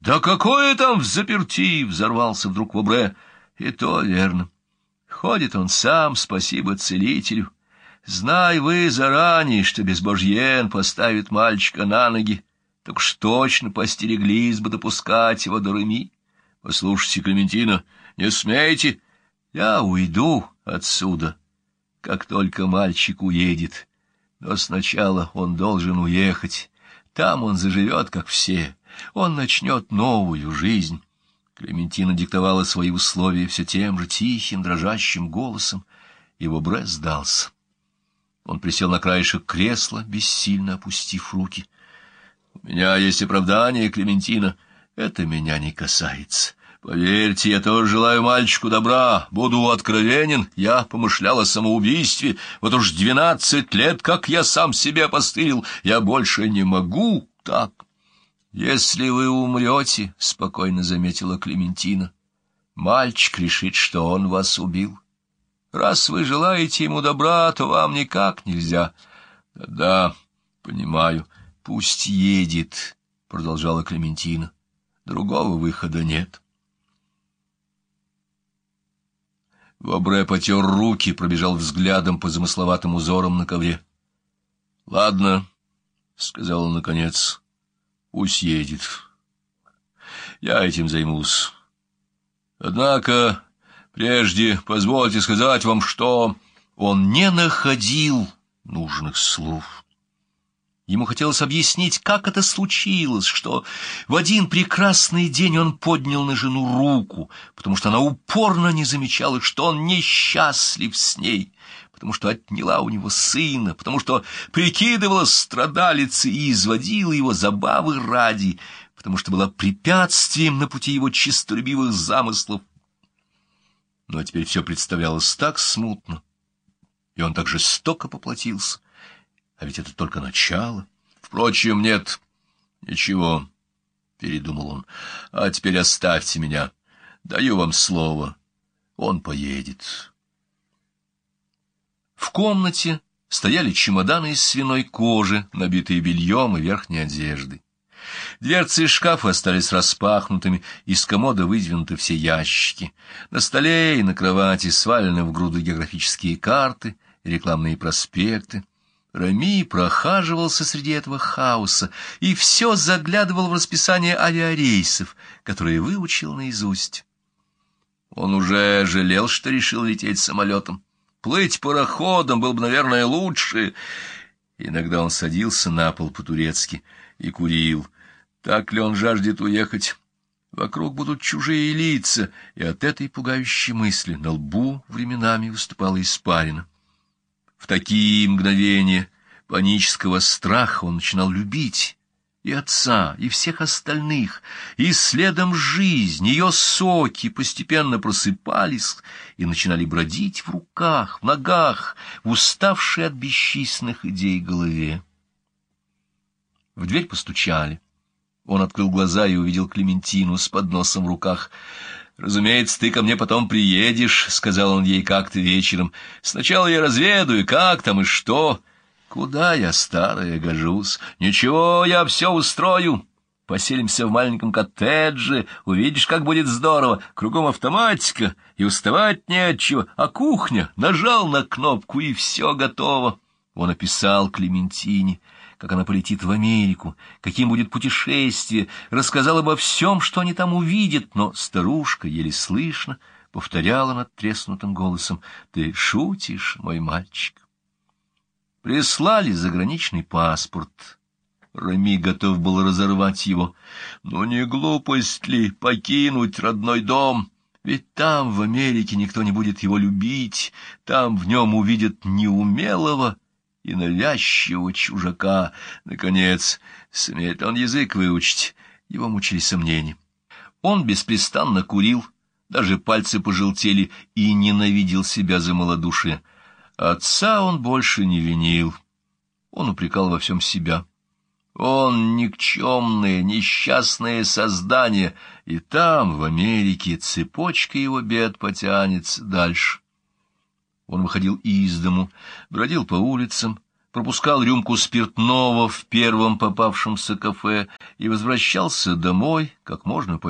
«Да какое там в заперти!» — взорвался вдруг Вобре. «И то верно. Ходит он сам, спасибо целителю. Знай вы заранее, что безбожьен поставит мальчика на ноги, так уж точно постереглись бы допускать его до Реми. Послушайте, Клементина, не смейте, я уйду отсюда, как только мальчик уедет. Но сначала он должен уехать. Там он заживет, как все. Он начнет новую жизнь. Клементина диктовала свои условия все тем же тихим, дрожащим голосом. Его Бре сдался. Он присел на краешек кресла, бессильно опустив руки. — У меня есть оправдание, Клементина. Это меня не касается. Поверьте, я тоже желаю мальчику добра, буду откровенен. Я помышлял о самоубийстве. Вот уж двенадцать лет, как я сам себе опостылил. Я больше не могу так. Если вы умрете, — спокойно заметила Клементина, — мальчик решит, что он вас убил. Раз вы желаете ему добра, то вам никак нельзя. Да, понимаю, пусть едет, — продолжала Клементина. Другого выхода нет. Вобре потер руки, пробежал взглядом по замысловатым узорам на ковре. — Ладно, — сказал он наконец, — пусть едет. Я этим займусь. Однако прежде позвольте сказать вам, что он не находил нужных слов. Ему хотелось объяснить, как это случилось, что в один прекрасный день он поднял на жену руку, потому что она упорно не замечала, что он несчастлив с ней, потому что отняла у него сына, потому что прикидывала страдалицы и изводила его забавы ради, потому что была препятствием на пути его чистолюбивых замыслов. Но теперь все представлялось так смутно, и он так жестоко поплатился, а ведь это только начало. Впрочем, нет, ничего, — передумал он. А теперь оставьте меня. Даю вам слово. Он поедет. В комнате стояли чемоданы из свиной кожи, набитые бельем и верхней одеждой. Дверцы шкафа остались распахнутыми, из комода выдвинуты все ящики. На столе и на кровати свалены в груду географические карты, рекламные проспекты. Рами прохаживался среди этого хаоса и все заглядывал в расписание авиарейсов, которые выучил наизусть. Он уже жалел, что решил лететь самолетом. Плыть пароходом было бы, наверное, лучше. Иногда он садился на пол по-турецки и курил. Так ли он жаждет уехать? Вокруг будут чужие лица, и от этой пугающей мысли на лбу временами выступала испарина. В такие мгновения панического страха он начинал любить и отца, и всех остальных, и следом жизнь, ее соки постепенно просыпались и начинали бродить в руках, в ногах, в уставшей от бесчисленных идей голове. В дверь постучали. Он открыл глаза и увидел Клементину с подносом в руках. «Разумеется, ты ко мне потом приедешь», — сказал он ей как-то вечером. «Сначала я разведаю, как там и что. Куда я, старая, гожусь? Ничего, я все устрою. Поселимся в маленьком коттедже, увидишь, как будет здорово. Кругом автоматика, и уставать не от чего. А кухня, нажал на кнопку, и все готово». Он описал Клементине как она полетит в Америку, каким будет путешествие, рассказал обо всем, что они там увидят, но старушка еле слышно повторяла над треснутым голосом «Ты шутишь, мой мальчик?» Прислали заграничный паспорт. Рами готов был разорвать его. Но не глупость ли покинуть родной дом? Ведь там, в Америке, никто не будет его любить, там в нем увидят неумелого, и навязчивого чужака. Наконец, смеет он язык выучить, его мучили сомнения. Он беспрестанно курил, даже пальцы пожелтели, и ненавидел себя за малодушие. Отца он больше не винил, он упрекал во всем себя. Он никчемное, несчастное создание, и там, в Америке, цепочка его бед потянется дальше. Он выходил из дому, бродил по улицам, пропускал рюмку спиртного в первом попавшемся кафе и возвращался домой как можно